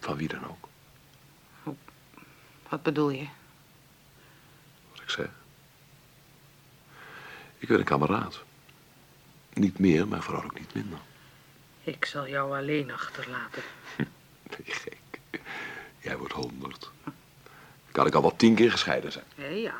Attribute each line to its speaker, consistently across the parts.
Speaker 1: Van wie dan ook.
Speaker 2: Wat bedoel je?
Speaker 1: Wat ik zeg. Ik ben een kameraad. Niet meer, maar vooral ook niet minder.
Speaker 2: Ik zal jou alleen achterlaten.
Speaker 1: Nee, gek. Jij wordt honderd. Kan ik al wel tien keer gescheiden zijn.
Speaker 2: Hé, ja.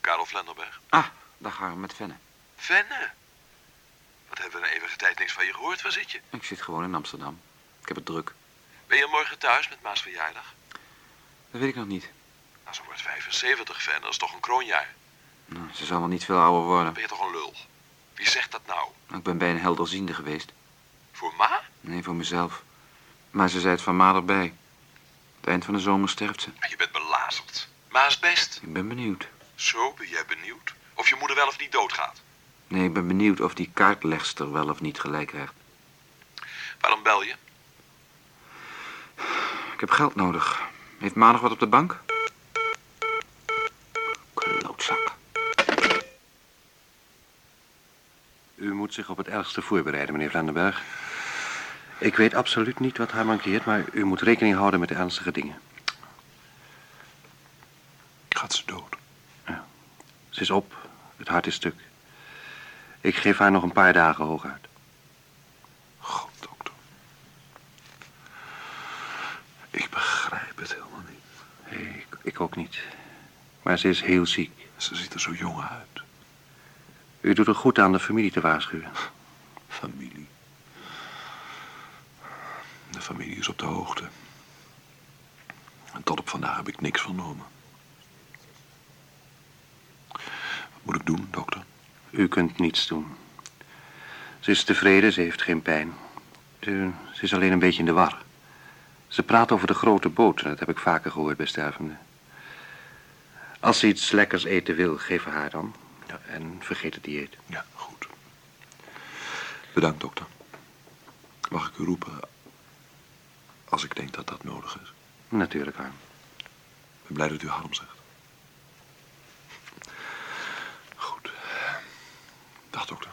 Speaker 1: Karel Vlenderberg.
Speaker 3: Ah, daar gaan we met Venne.
Speaker 1: Venne? Wat hebben we een eeuwige tijd Waar zit je?
Speaker 3: Ik zit gewoon in Amsterdam. Ik heb het druk.
Speaker 1: Ben je morgen thuis met Maas verjaardag?
Speaker 3: Dat weet ik nog niet.
Speaker 1: Nou, ze wordt 75, Venne. Dat is toch een kroonjaar?
Speaker 3: Nou, ze zal wel niet veel ouder worden.
Speaker 1: Ben je toch een lul? Wie zegt dat nou?
Speaker 3: Ik ben bij een helderziende geweest.
Speaker 1: Voor Ma?
Speaker 3: Nee, voor mezelf. Maar ze zei het van ma erbij. Het eind van de zomer sterft ze.
Speaker 1: Ja, Je bent belazerd. Ma is best.
Speaker 3: Ik ben benieuwd.
Speaker 1: Zo, ben jij benieuwd? Of je moeder wel of niet doodgaat?
Speaker 3: Nee, ik ben benieuwd of die kaartlegster wel of niet gelijk krijgt.
Speaker 1: Waarom bel je?
Speaker 3: Ik heb geld nodig. Heeft ma nog wat op de bank? Klootzak.
Speaker 4: U moet zich op het ergste voorbereiden, meneer Vlandenberg. Ik weet absoluut niet wat haar mankeert, maar u moet rekening houden met de ernstige dingen.
Speaker 1: Gaat ze dood?
Speaker 4: Ze is op, het hart is stuk. Ik geef haar nog een paar dagen hooguit.
Speaker 1: God, dokter. Ik begrijp het helemaal niet.
Speaker 4: Nee, ik, ik ook niet. Maar ze is heel ziek.
Speaker 1: Ze ziet er zo jong uit.
Speaker 4: U doet er goed aan de familie te waarschuwen.
Speaker 1: Familie. De familie is op de hoogte. En tot op vandaag heb ik niks vernomen. Wat moet ik doen, dokter?
Speaker 4: U kunt niets doen. Ze is tevreden, ze heeft geen pijn. Ze, ze is alleen een beetje in de war. Ze praat over de grote boot, dat heb ik vaker gehoord bij stervenden. Als ze iets lekkers eten wil, geef haar dan. Ja, en vergeet het dieet.
Speaker 1: Ja, goed. Bedankt, dokter. Mag ik u roepen als ik denk dat dat nodig is?
Speaker 4: Natuurlijk, Harm.
Speaker 1: Ik ben blij dat u Harm zegt. Goed. Dag, dokter.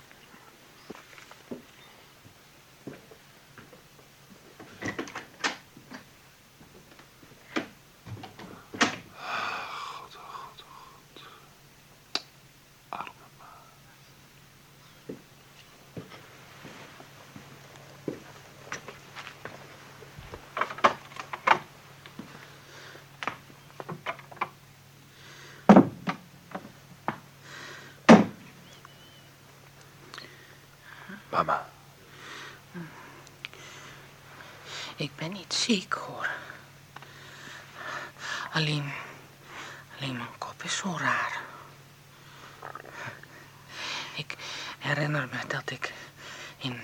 Speaker 1: Mama.
Speaker 2: Ik ben niet ziek, hoor. Alleen, alleen mijn kop is zo raar. Ik herinner me dat ik in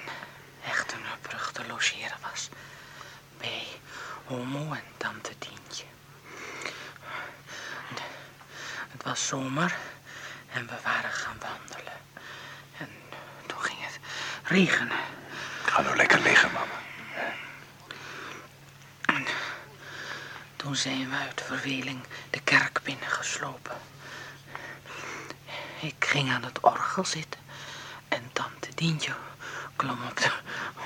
Speaker 2: Echtenbrug te logeren was. Bij Homo en Tante Tientje. Het was zomer en we waren gaan wandelen. En toen ging het regenen.
Speaker 1: Ga nou lekker liggen, mama.
Speaker 2: Toen zijn we uit verveling de kerk binnengeslopen. Ik ging aan het orgel zitten en tante Dientje klom op de,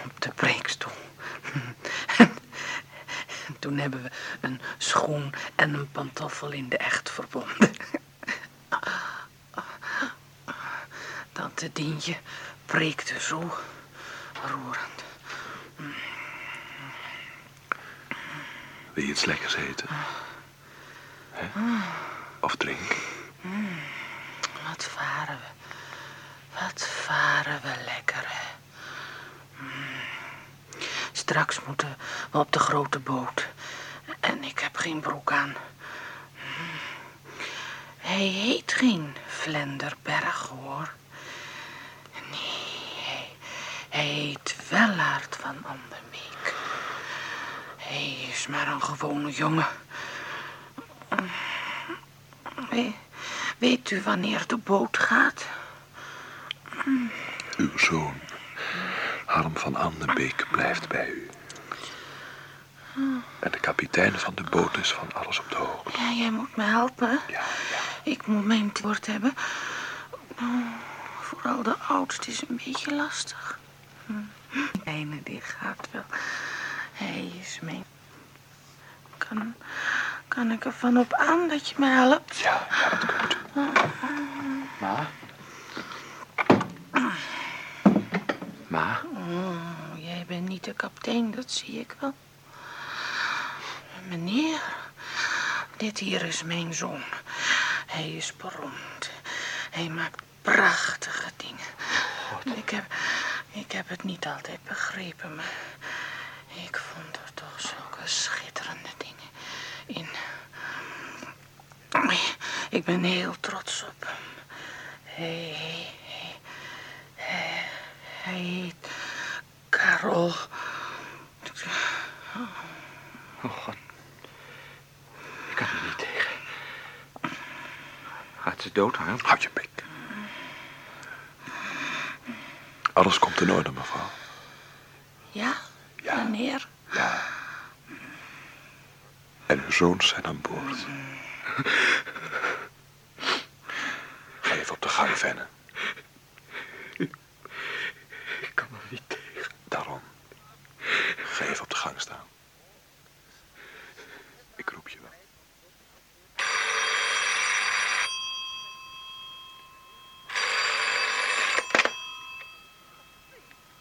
Speaker 2: op de preekstoel. En, en toen hebben we een schoen en een pantoffel in de echt verbonden. Tante Dientje preekte zo roerend.
Speaker 1: Wil je iets lekkers eten? Hè? Of drinken?
Speaker 2: Wat varen we. Wat varen we lekker, hè. Mm. Straks moeten we op de grote boot. En ik heb geen broek aan. Mm. Hij heet geen Vlenderberg, hoor. Hij, heet Wellaert van Anderbeek. Hij is maar een gewone jongen. We- weet u wanneer de boot gaat?
Speaker 1: Uw zoon, Harm van Andenbeek, blijft bij u. En de kapitein van de boot is van alles op de hoogte.
Speaker 2: Ja, jij moet me helpen.
Speaker 1: Ja, ja.
Speaker 2: Ik moet mijn woord hebben. Oh, vooral de oudste is een beetje lastig. De kleine die gaat wel. Hij is mijn... Kan, kan ik ervan op aan dat je me helpt?
Speaker 1: Ja, ja, dat kunt u.
Speaker 3: Ma? Ma?
Speaker 2: Oh, jij bent niet de kapitein, dat zie ik wel. Meneer, dit hier is mijn zoon. Hij is beroemd. Hij maakt prachtige dingen. Ik heb, ik heb het niet altijd begrepen, maar ik vond er toch zulke schitterende dingen in. Ik ben heel trots op hem. Hij, hij, hij, hij heet Karel.
Speaker 3: Oh god. Ik kan er niet tegen. Gaat ze dood, Harm?
Speaker 1: Houd je Alles komt in orde, mevrouw.
Speaker 2: Ja,
Speaker 1: Ja.
Speaker 2: meneer?
Speaker 1: Ja. En uw zoons zijn aan boord. Ga even op de gang vennen.
Speaker 3: Ik kan er niet tegen.
Speaker 1: Daarom. Ga even op de gang staan. Ik roep je wel.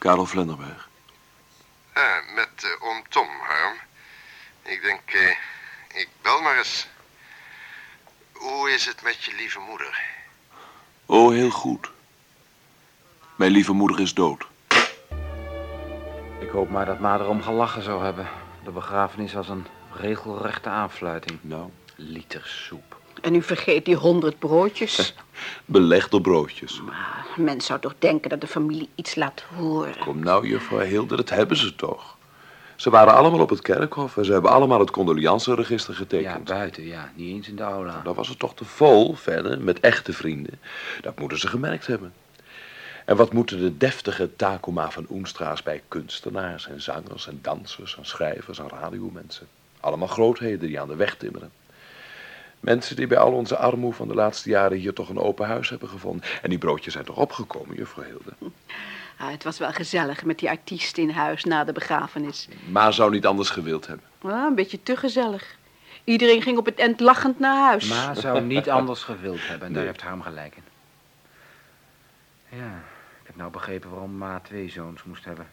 Speaker 1: Karel Vlenderberg.
Speaker 5: Ah, met eh, oom Tom, Harm. Ik denk, eh, ik bel maar eens. Hoe is het met je lieve moeder?
Speaker 1: Oh, heel goed. Mijn lieve moeder is dood.
Speaker 3: Ik hoop maar dat Ma erom gelachen zou hebben. De begrafenis was een regelrechte aanfluiting.
Speaker 1: Nou,
Speaker 3: Liter soep.
Speaker 6: En u vergeet die honderd broodjes.
Speaker 1: belegd op broodjes.
Speaker 6: Maar men zou toch denken dat de familie iets laat horen.
Speaker 1: Kom nou, juffrouw Hilde, dat hebben ze toch. Ze waren allemaal op het kerkhof en ze hebben allemaal het condolianceregister
Speaker 3: Ja,
Speaker 1: getekend.
Speaker 3: buiten, ja. Niet eens in de aula.
Speaker 1: Dan was het toch te vol verder, met echte vrienden. Dat moeten ze gemerkt hebben. En wat moeten de deftige Takoma van Oenstra's bij kunstenaars en zangers en dansers en schrijvers en radiomensen. Allemaal grootheden die aan de weg timmeren. Mensen die bij al onze armoe van de laatste jaren hier toch een open huis hebben gevonden. En die broodjes zijn toch opgekomen, juffrouw Hilde?
Speaker 6: Ah, het was wel gezellig met die artiest in huis na de begrafenis.
Speaker 1: Ma zou niet anders gewild hebben.
Speaker 6: Ah, een beetje te gezellig. Iedereen ging op het eind lachend naar huis.
Speaker 3: Ma zou niet anders gewild hebben en daar
Speaker 1: Nee.
Speaker 3: heeft Harm gelijk in. Ja, ik heb nou begrepen waarom Ma twee zoons moest hebben.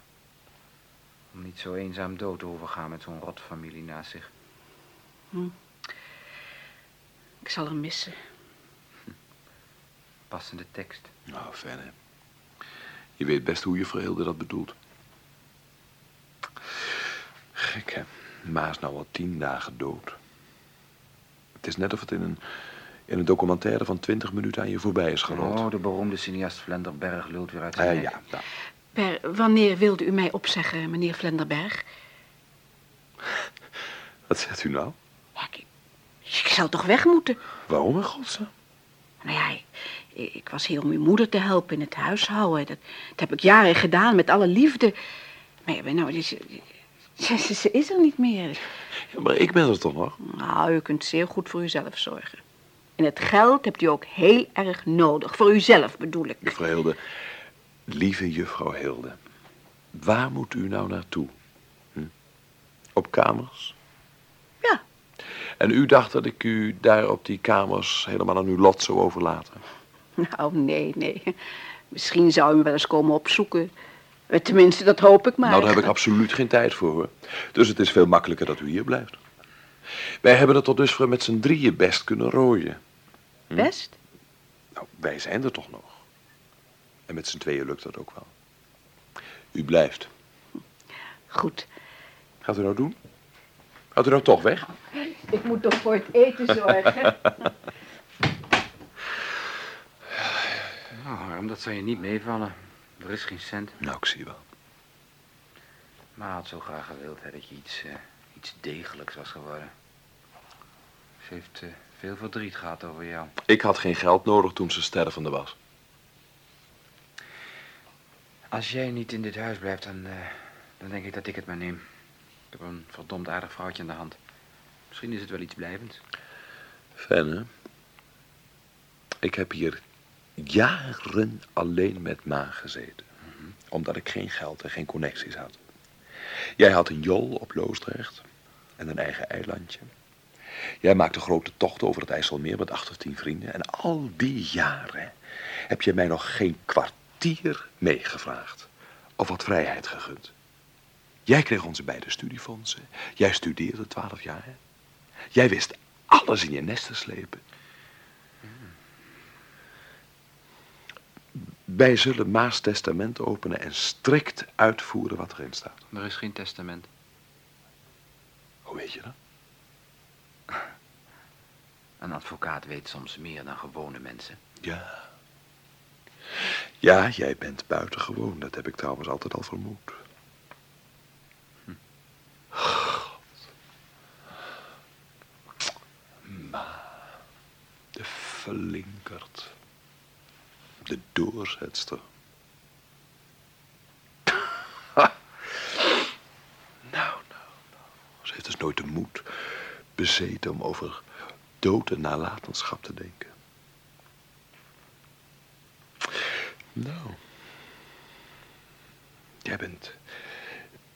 Speaker 3: Om niet zo eenzaam dood te hoeven gaan met zo'n rotfamilie naast zich.
Speaker 6: Ik zal hem missen.
Speaker 3: Passende tekst.
Speaker 1: Nou, verder. Je weet best hoe juffrouw Hilde dat bedoelt. Gek, hè? Ma is nou al tien dagen dood. Het is net of het in een, in een documentaire van twintig minuten aan je voorbij is gerold.
Speaker 3: Oh, de beroemde cineast Vlenderberg lult weer uit
Speaker 1: Ah,
Speaker 3: zijn
Speaker 1: ja,
Speaker 3: nek.
Speaker 1: nou,
Speaker 6: Per, wanneer wilde u mij opzeggen, meneer Vlenderberg?
Speaker 1: wat zegt u nou?
Speaker 6: Ja, ik, ik zal toch weg moeten?
Speaker 1: Waarom in godsnaam?
Speaker 6: Nou ja, ik, ik was hier om uw moeder te helpen in het huishouden. Dat, dat heb ik jaren gedaan, met alle liefde. Maar ja, nou, ze, ze, ze- ze is er niet meer.
Speaker 1: Ja, maar ik ben er toch nog?
Speaker 6: Nou, u kunt zeer goed voor uzelf zorgen. En het geld hebt u ook heel erg nodig. Voor uzelf bedoel ik.
Speaker 1: Juffrouw Hilde, lieve juffrouw Hilde. Waar moet u nou naartoe? Hm? Op kamers? En u dacht dat ik u daar op die kamers helemaal aan uw lot zou overlaten?
Speaker 6: Nou, nee, nee. Misschien zou u me wel eens komen opzoeken. Eh, Tenminste, dat hoop ik maar.
Speaker 1: Nou, daar heb ik absoluut geen tijd voor, hoor. Dus het is veel makkelijker dat u hier blijft. Wij hebben het tot dusver met z'n drieën best kunnen rooien.
Speaker 6: Best?
Speaker 1: Nou, wij zijn er toch nog. En met z'n tweeën lukt dat ook wel. U blijft.
Speaker 6: Goed.
Speaker 1: Gaat u nou doen? Gaat u nou toch weg?
Speaker 6: Ik moet toch voor het eten zorgen.
Speaker 3: Nou, Harm, dat zal je niet meevallen. Er is geen cent.
Speaker 1: Nou, ik zie wel.
Speaker 3: Ma had zo graag gewild hè, dat je iets, eh, iets degelijks was geworden. Ze heeft eh, veel verdriet gehad over jou.
Speaker 1: Ik had geen geld nodig toen ze stervende was.
Speaker 3: Als jij niet in dit huis blijft, dan, eh, dan denk ik dat ik het maar neem. Ik heb een verdomd aardig vrouwtje aan de hand. Misschien is het wel iets blijvends.
Speaker 1: Fenne, ik heb hier jaren alleen met Ma gezeten. Omdat ik geen geld en geen connecties had. Jij had een jol op Loosdrecht en een eigen eilandje. Jij maakte grote tochten over het IJsselmeer met acht of tien vrienden. En al die jaren heb je mij nog geen kwartier meegevraagd. Of wat vrijheid gegund. Jij kreeg onze beide studiefondsen. Jij studeerde twaalf jaar. Jij wist alles in je nest te slepen. Wij zullen Maas testament openen en strikt uitvoeren wat erin staat.
Speaker 3: Er is geen testament.
Speaker 1: Hoe weet je dat?
Speaker 3: Een advocaat weet soms meer dan gewone mensen.
Speaker 1: Ja. Ja, jij bent buitengewoon. Dat heb ik trouwens altijd al vermoed. God. Ma. De verlinkerd. De doorzetster. Nou, nou, nou. Ze heeft dus nooit de moed bezeten om over dood en nalatenschap te denken. Nou. Jij bent.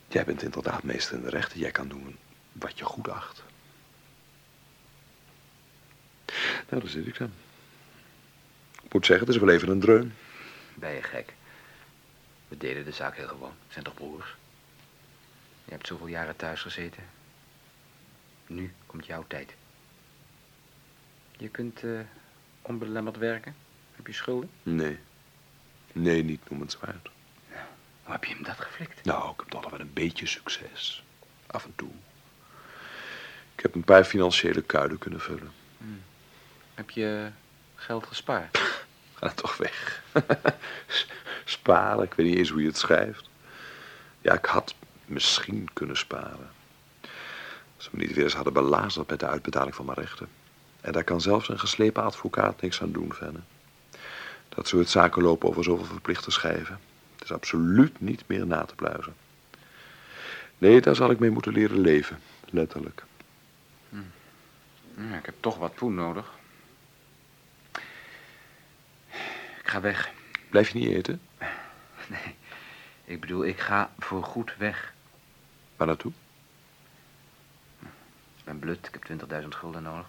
Speaker 1: Jij bent inderdaad meester in de rechten. Jij kan doen wat je goed acht. Nou, daar zit ik dan. Ik moet zeggen, het is wel even een dreun.
Speaker 3: Ben je gek? We deden de zaak heel gewoon. We zijn toch broers? Je hebt zoveel jaren thuis gezeten. Nu komt jouw tijd. Je kunt eh, onbelemmerd werken. Heb je schulden?
Speaker 1: Nee. Nee, niet noemenswaard.
Speaker 3: Hoe heb je hem dat geflikt?
Speaker 1: Nou, ik heb toch nog wel een beetje succes. Af en toe. Ik heb een paar financiële kuilen kunnen vullen.
Speaker 3: Heb je geld gespaard?
Speaker 1: Ga toch weg. sparen, ik weet niet eens hoe je het schrijft. Ja, ik had misschien kunnen sparen. Als ze me niet weer eens hadden belazerd met de uitbetaling van mijn rechten. En daar kan zelfs een geslepen advocaat niks aan doen, Venne. Dat soort zaken lopen over zoveel verplichte schijven. Het is absoluut niet meer na te pluizen. Nee, daar zal ik mee moeten leren leven. Letterlijk.
Speaker 3: Ja, ik heb toch wat poen nodig. Ik ga weg.
Speaker 1: Blijf je niet eten?
Speaker 3: Nee, ik bedoel, ik ga voor goed weg.
Speaker 1: Waar naartoe?
Speaker 3: Ik ben blut, ik heb 20.000 gulden nodig.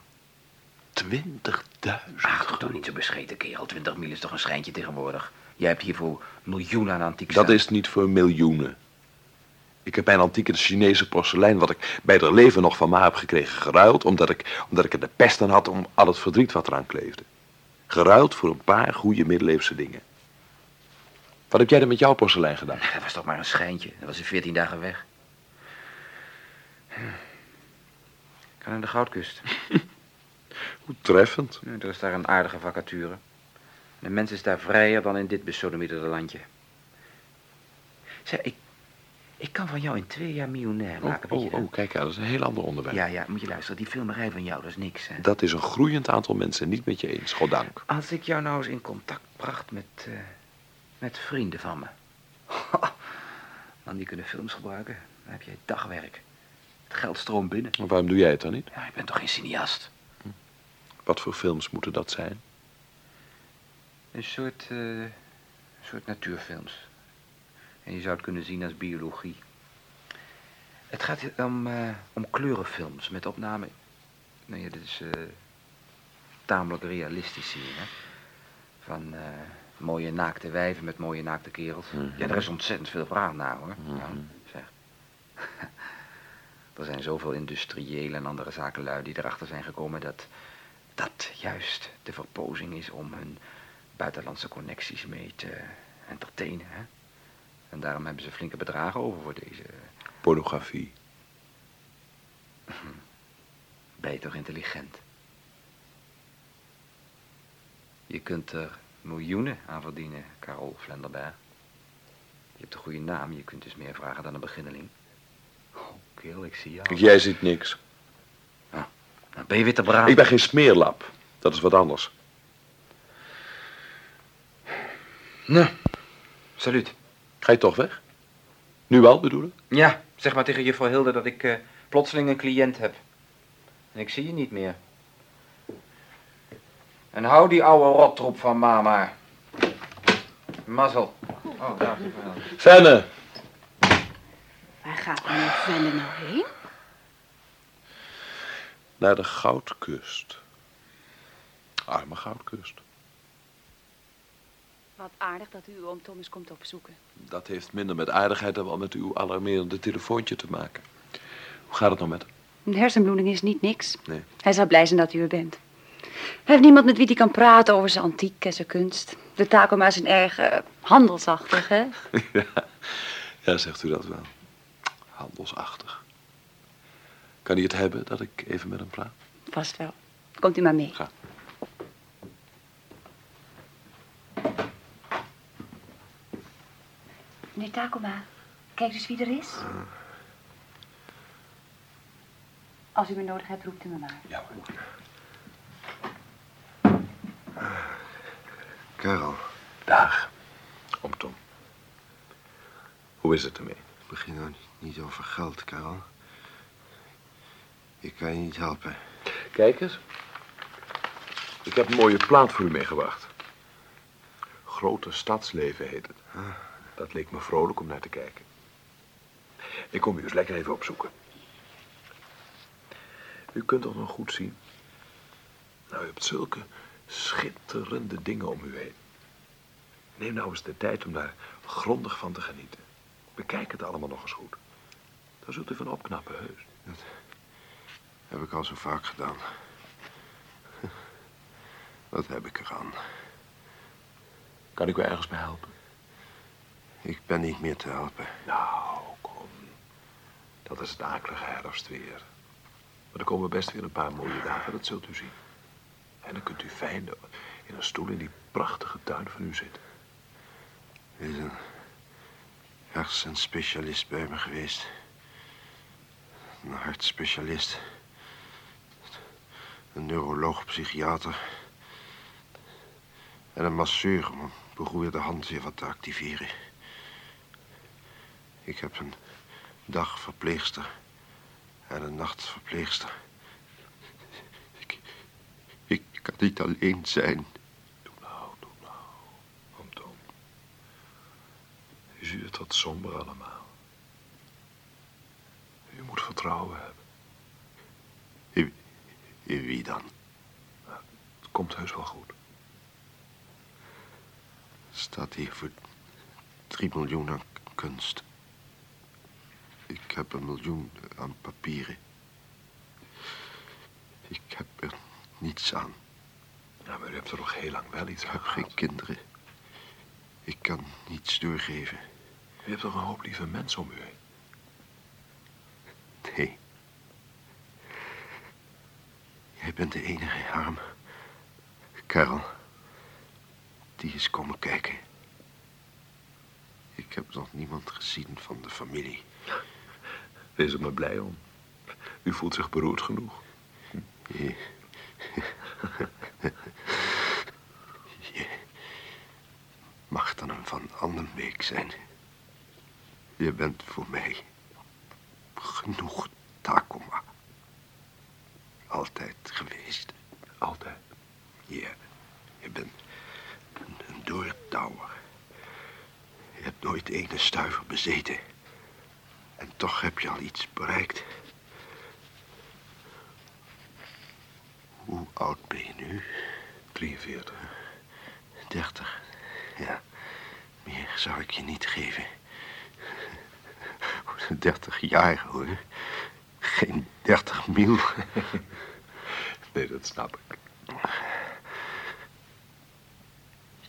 Speaker 1: 20.000
Speaker 3: Ach, toch niet zo bescheten, kerel. 20 mil is toch een schijntje tegenwoordig. Jij hebt hiervoor miljoenen aan antiek
Speaker 1: Dat is niet voor miljoenen. Ik heb mijn antieke Chinese porselein, wat ik bij haar leven nog van ma heb gekregen, geruild, omdat ik, omdat ik er de pest aan had om al het verdriet wat eraan kleefde. Geruild voor een paar goede middeleeuwse dingen. Wat heb jij dan met jouw porselein gedaan?
Speaker 3: Dat was toch maar een schijntje. Dat was in 14 dagen weg. Ik ga naar de Goudkust.
Speaker 1: Hoe treffend.
Speaker 3: Ja, er is daar een aardige vacature. De mens is daar vrijer dan in dit besodemieterde landje. Zeg, ik, ik kan van jou in twee jaar miljonair
Speaker 1: Oh,
Speaker 3: maken,
Speaker 1: oh, oh, kijk, ja, dat is een heel ander onderwerp.
Speaker 3: Ja, ja, moet je luisteren. Die filmerij van jou, dat is niks, hè?
Speaker 1: Dat is een groeiend aantal mensen niet met je eens, goddank.
Speaker 3: Als ik jou nou eens in contact bracht met, eh, met vrienden van me. Dan die kunnen films gebruiken. Dan heb jij dagwerk. Het geld stroomt binnen.
Speaker 1: Maar waarom doe jij het dan niet?
Speaker 3: Ja, ik ben toch geen cineast?
Speaker 1: Wat voor films moeten dat zijn?
Speaker 3: Een soort, eh, een soort natuurfilms. En je zou het kunnen zien als biologie. Het gaat om, eh, om kleurenfilms met opname. Nou ja, dit is eh, tamelijk realistisch hier, hè. Van eh, mooie naakte wijven met mooie naakte kerels. Ja, er is ontzettend veel vraag naar, hoor. Ja, zeg. er zijn zoveel industriële en andere zakenlui die erachter zijn gekomen dat dat juist de verpozing is om hun buitenlandse connecties mee te entertainen. Hè? En daarom hebben ze flinke bedragen over voor deze.
Speaker 1: Pornografie.
Speaker 3: Ben je toch intelligent? Je kunt er miljoenen aan verdienen, Carol Vlenderberg. Je hebt een goede naam, je kunt dus meer vragen dan een beginneling. Oh, kerel, ik zie jou.
Speaker 1: Jij ziet niks.
Speaker 3: Nou, ben je weer te braaf?
Speaker 1: Ik ben geen smeerlap. Dat is wat anders.
Speaker 3: Nou, salut.
Speaker 1: Ga je toch weg? Nu wel, bedoel ik?
Speaker 3: Ja, zeg maar tegen juffrouw Hilde dat ik eh, plotseling een cliënt heb. En ik zie je niet meer. En hou die oude rottroep van mama. Mazzel. Oh, daar is.
Speaker 1: Fenne!
Speaker 6: Waar gaat meneer Venne nou heen?
Speaker 1: Naar de Goudkust. Arme Goudkust.
Speaker 7: Wat aardig dat u oom Thomas komt opzoeken.
Speaker 1: Dat heeft minder met aardigheid dan wel met uw alarmerende telefoontje te maken. Hoe gaat het nou met hem?
Speaker 7: Een hersenbloeding is niet niks.
Speaker 1: Nee.
Speaker 7: Hij zal blij zijn dat u er bent. Hij heeft niemand met wie hij kan praten over zijn antiek en zijn kunst. De Takoma's zijn erg eh, handelsachtig, hè?
Speaker 1: ja. ja, zegt u dat wel. Handelsachtig. Kan hij het hebben dat ik even met hem praat?
Speaker 7: Vast wel. Komt u maar mee.
Speaker 1: Ga.
Speaker 7: Meneer Takoma, kijk dus wie er is. Als u me nodig hebt, roept u me maar.
Speaker 1: Ja, hoor.
Speaker 5: Karel,
Speaker 1: Dag, oom Tom. Hoe is het ermee?
Speaker 5: begin nou niet over geld, Karel. Ik kan je niet helpen.
Speaker 1: Kijk eens. Ik heb een mooie plaat voor u meegebracht. Grote stadsleven heet het. Dat leek me vrolijk om naar te kijken. Ik kom u eens lekker even opzoeken. U kunt toch nog goed zien? Nou, u hebt zulke schitterende dingen om u heen. Neem nou eens de tijd om daar grondig van te genieten. Bekijk het allemaal nog eens goed. Daar zult u van opknappen, heus.
Speaker 5: Heb ik al zo vaak gedaan. Wat heb ik eraan?
Speaker 1: Kan ik u ergens bij helpen?
Speaker 5: Ik ben niet meer te helpen.
Speaker 1: Nou, kom. Dat is het akelige herfstweer. Maar er komen best weer een paar mooie dagen, dat zult u zien. En dan kunt u fijn in een stoel in die prachtige tuin van u zitten.
Speaker 5: Er is een hersenspecialist bij me geweest. Een hartspecialist. Een neuroloog, psychiater. En een masseur om een beroerde hand weer wat te activeren. Ik heb een dagverpleegster en een nachtverpleegster. Ik, ik kan niet alleen zijn.
Speaker 1: Doe nou, doe nou. Tom. U ziet het wat somber allemaal. U moet vertrouwen hebben.
Speaker 5: In, in wie dan?
Speaker 1: Het komt heus wel goed.
Speaker 5: Staat hier voor 3 miljoen aan kunst. Ik heb een miljoen aan papieren. Ik heb er niets aan.
Speaker 1: Nou, maar u hebt er nog heel lang wel iets
Speaker 5: Ik
Speaker 1: aan
Speaker 5: heb
Speaker 1: gehad.
Speaker 5: geen kinderen. Ik kan niets doorgeven.
Speaker 1: U hebt toch een hoop lieve mensen om u heen.
Speaker 5: Nee. Jij bent de enige arm. Karel. Die is komen kijken. Ik heb nog niemand gezien van de familie.
Speaker 1: Wees er maar blij om. U voelt zich beroerd genoeg.
Speaker 5: Je... Je mag dan een van Annenbeek zijn. Je bent voor mij genoeg Takoma. Altijd geweest.
Speaker 1: Altijd.
Speaker 5: Ja, je bent een, een doortouwer. Je hebt nooit ene stuiver bezeten. En toch heb je al iets bereikt. Hoe oud ben je nu?
Speaker 1: 43.
Speaker 5: 30. Ja, meer zou ik je niet geven. 30 jaar hoor. Geen 30 mil.
Speaker 1: Nee, dat snap ik.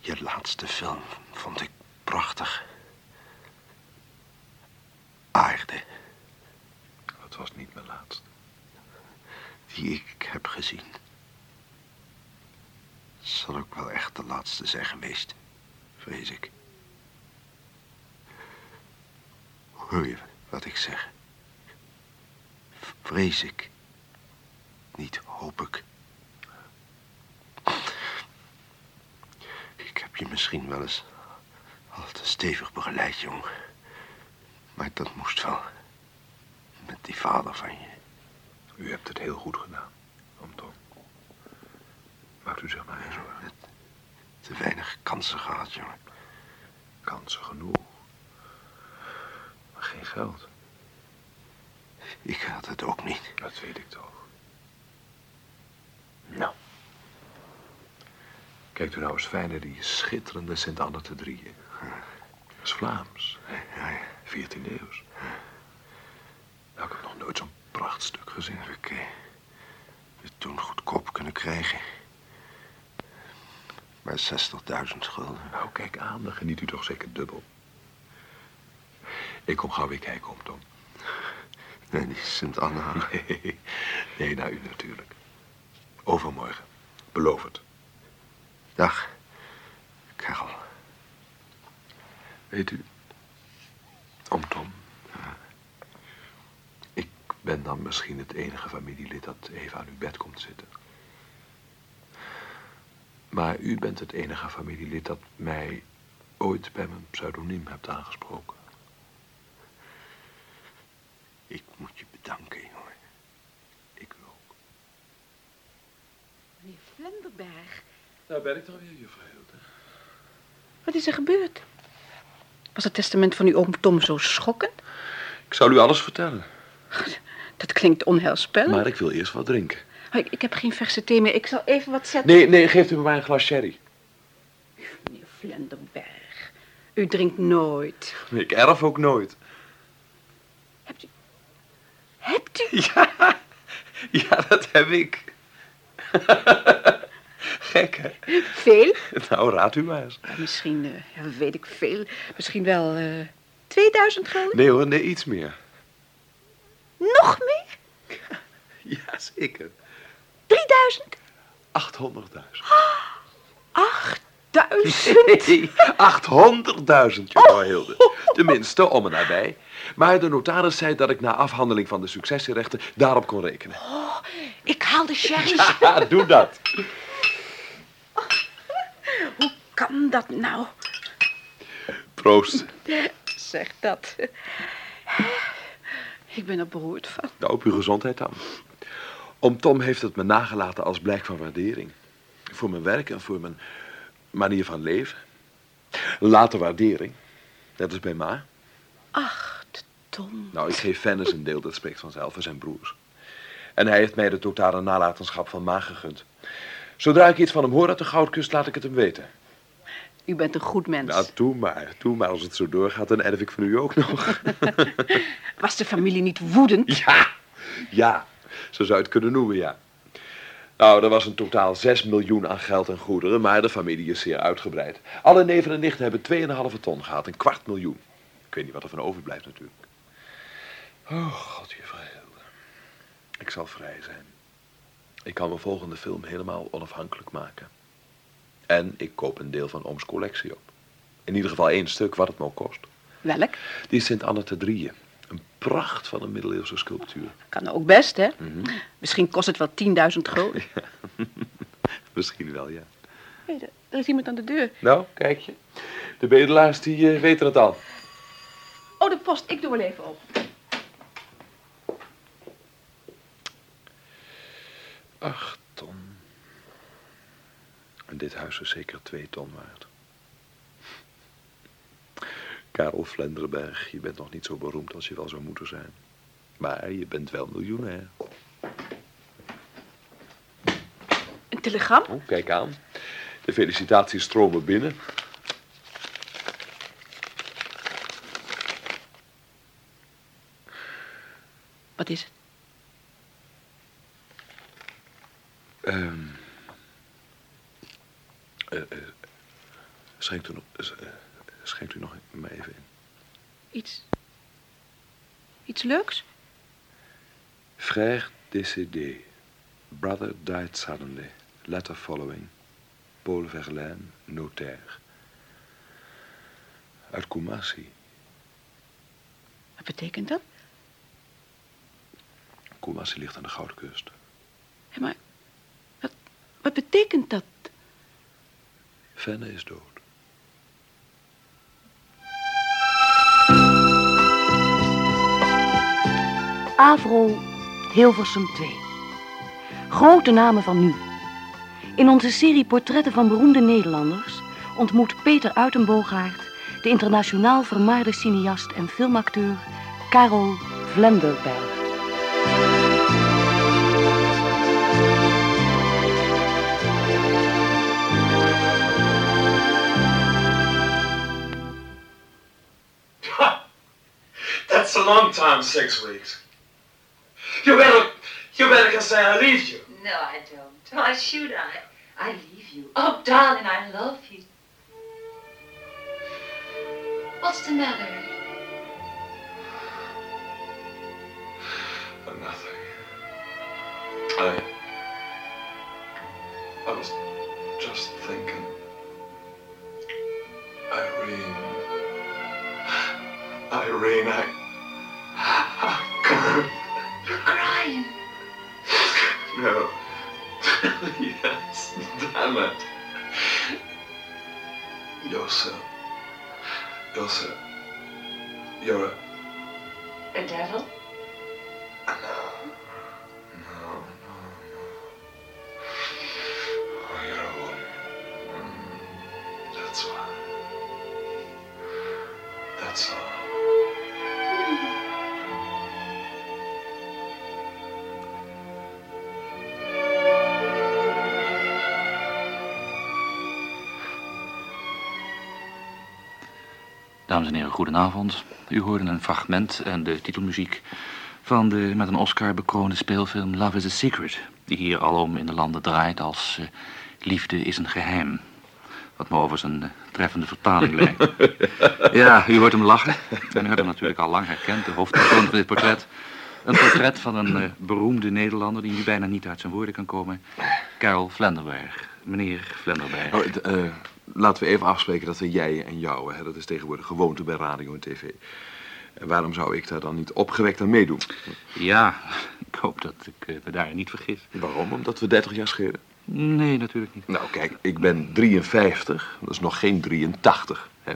Speaker 5: Je laatste film vond ik prachtig. Aarde,
Speaker 1: Dat was niet mijn laatste.
Speaker 5: Die ik heb gezien. Zal ook wel echt de laatste zijn geweest, vrees ik. Hoor je wat ik zeg? Vrees ik. Niet hoop ik. Ik heb je misschien wel eens Al te stevig begeleid, jong. Maar dat moest wel. Met die vader van je.
Speaker 1: U hebt het heel goed gedaan, Tom. Maakt u zich maar geen zorgen.
Speaker 5: Te weinig kansen gehad, jongen.
Speaker 1: Kansen genoeg. Maar geen geld.
Speaker 5: Ik had het ook niet.
Speaker 1: Dat weet ik toch. Nou. Kijkt u nou eens fijn naar die schitterende Sint-Anne te drieën. Dat is Vlaams.
Speaker 5: Ja, ja.
Speaker 1: 14e eeuws. Nou, ik heb nog nooit zo'n prachtstuk gezien.
Speaker 5: Heb ik het toen goedkoop kunnen krijgen. Maar 60.000 gulden.
Speaker 1: Nou, kijk aan, dan geniet u toch zeker dubbel. Ik kom gauw weer kijken, om Tom.
Speaker 5: Nee, die Sint-Anna.
Speaker 1: Nee, nee, naar u natuurlijk. Overmorgen. Beloof het.
Speaker 5: Dag, Karel.
Speaker 1: Weet u, om Tom. Ik ben dan misschien het enige familielid dat even aan uw bed komt zitten. Maar u bent het enige familielid dat mij ooit bij mijn pseudoniem hebt aangesproken.
Speaker 5: Ik moet je bedanken, jongen.
Speaker 1: Ik u ook.
Speaker 6: Meneer Vlenderberg,
Speaker 1: Nou ben ik dan weer, juffrouw Hilde.
Speaker 6: wat is er gebeurd? Was het testament van uw oom Tom zo schokkend?
Speaker 1: Ik zal u alles vertellen.
Speaker 6: Dat klinkt onheilspellend.
Speaker 1: Maar ik wil eerst wat drinken.
Speaker 6: Oh, Ik, ik heb geen verse thee meer. Ik zal even wat zetten.
Speaker 1: Nee, nee, geeft u me maar een glas sherry.
Speaker 6: Meneer Vlenderberg, u drinkt nooit.
Speaker 1: Ik erf ook nooit.
Speaker 6: Hebt u... Hebt u...
Speaker 1: Ja, ja dat heb ik. Gek, hè?
Speaker 6: Veel?
Speaker 1: Nou, raad u maar eens.
Speaker 6: Ja, misschien, eh, ja, weet ik veel. Misschien wel eh 2000 gulden?
Speaker 1: Nee hoor, nee, iets meer.
Speaker 6: Nog meer?
Speaker 1: Ja, zeker.
Speaker 6: 3000?
Speaker 1: 800.000.
Speaker 6: 8000?
Speaker 1: Nee, 800.000, juffrouw Hilde. Tenminste, om en nabij. Maar de notaris zei dat ik na afhandeling van de successierechten daarop kon rekenen.
Speaker 6: Ik haal de sherry.
Speaker 1: Ja, doe dat.
Speaker 6: Hoe kan dat nou?
Speaker 1: Proost.
Speaker 6: Zeg dat. Ik ben er beroerd van.
Speaker 1: Nou, op uw gezondheid dan. Oom Tom heeft het me nagelaten als blijk van waardering. Voor mijn werk en voor mijn manier van leven. Later waardering. Net als bij ma.
Speaker 6: Ach, de Tom.
Speaker 1: Nou, ik geef Fennis een deel, dat spreekt vanzelf, en zijn broers. En hij heeft mij de totale nalatenschap van ma gegund. Zodra ik iets van hem hoor uit de Goudkust, laat ik het hem weten.
Speaker 6: U bent een goed mens.
Speaker 1: Nou, doe maar. Doe maar. Als het zo doorgaat, dan erf ik van u ook nog.
Speaker 6: Was de familie niet woedend?
Speaker 1: Ja, ja. Zo zou je het kunnen noemen, ja. Nou, er was in totaal 6 miljoen aan geld en goederen, maar de familie is zeer uitgebreid. Alle neven en nichten hebben 2,5 ton gehad, een kwart miljoen. Ik weet niet wat er van overblijft natuurlijk. Oh, god, juffrouw Hilde. Ik zal vrij zijn. Ik kan mijn volgende film helemaal onafhankelijk maken. En ik koop een deel van Ooms collectie op. In ieder geval één stuk, wat het me ook kost.
Speaker 6: Welk?
Speaker 1: Die is Sint-Anne te drieën. Een pracht van een middeleeuwse sculptuur.
Speaker 6: Kan ook best, hè?
Speaker 1: Mhm.
Speaker 6: Misschien kost het wel 10.000 gulden.
Speaker 1: Misschien wel, ja.
Speaker 6: Hé, er- er is iemand aan de deur.
Speaker 1: Nou, kijk je. De bedelaars die eh, weten het al.
Speaker 6: Oh, de post. Ik doe wel even op.
Speaker 1: Acht ton. En dit huis is zeker twee ton waard. Karel Vlenderberg, je bent nog niet zo beroemd als je wel zou moeten zijn. Maar je bent wel miljonair.
Speaker 6: Een telegram?
Speaker 1: Oh, kijk aan. De felicitaties stromen binnen.
Speaker 6: Wat is het?
Speaker 1: Ehm eh, eh, schenkt u nog, eh, schenkt u nog maar even in.
Speaker 6: Iets... Iets leuks?
Speaker 1: Frère décédé. Brother died suddenly. Letter following. Paul Verlaine, notaire. Uit Kumasi.
Speaker 6: Wat betekent dat?
Speaker 1: Kumasi ligt aan de Goudkust.
Speaker 6: Hé, maar... Wat, wat betekent dat?
Speaker 1: Fenne is dood.
Speaker 8: Avro Hilversum 2. Grote namen van nu. In onze serie Portretten van beroemde Nederlanders ontmoet Peter Uitenboogaard de internationaal vermaarde cineast en filmacteur Karel Vlenderberg.
Speaker 9: A long time, six weeks. You better, you better can say I leave you.
Speaker 7: No, I don't. Why should I? I leave you. Oh, darling, I love you. What's the matter?
Speaker 9: Nothing. I, I was just thinking. Irene. Irene, I, I No. yes, damn it. You're so. You're so. You're a.
Speaker 7: A devil?
Speaker 9: No. No,
Speaker 10: Dames en heren, goedenavond. U hoorde een fragment en de titelmuziek van de met een Oscar bekroonde speelfilm Love is a Secret, die hier alom in de landen draait als eh, Liefde is een geheim. Wat me over zijn eh, treffende vertaling lijkt. ja, u hoort hem lachen. En u hebt hem natuurlijk al lang herkend, de hoofdpersoon van dit portret. Een portret van een eh, beroemde Nederlander die nu bijna niet uit zijn woorden kan komen. Karel Vlenderberg. Meneer Vlenderberg.
Speaker 1: Oh, laten we even afspreken dat we jij en jou, hè, dat is tegenwoordig gewoonte bij radio en tv. En waarom zou ik daar dan niet opgewekt aan meedoen?
Speaker 10: Ja, ik hoop dat ik eh, me daar niet vergis.
Speaker 1: Waarom? Omdat we 30 jaar schelen?
Speaker 10: Nee, natuurlijk niet.
Speaker 1: Nou, kijk, ik ben 53, dat is nog geen 83. Hè.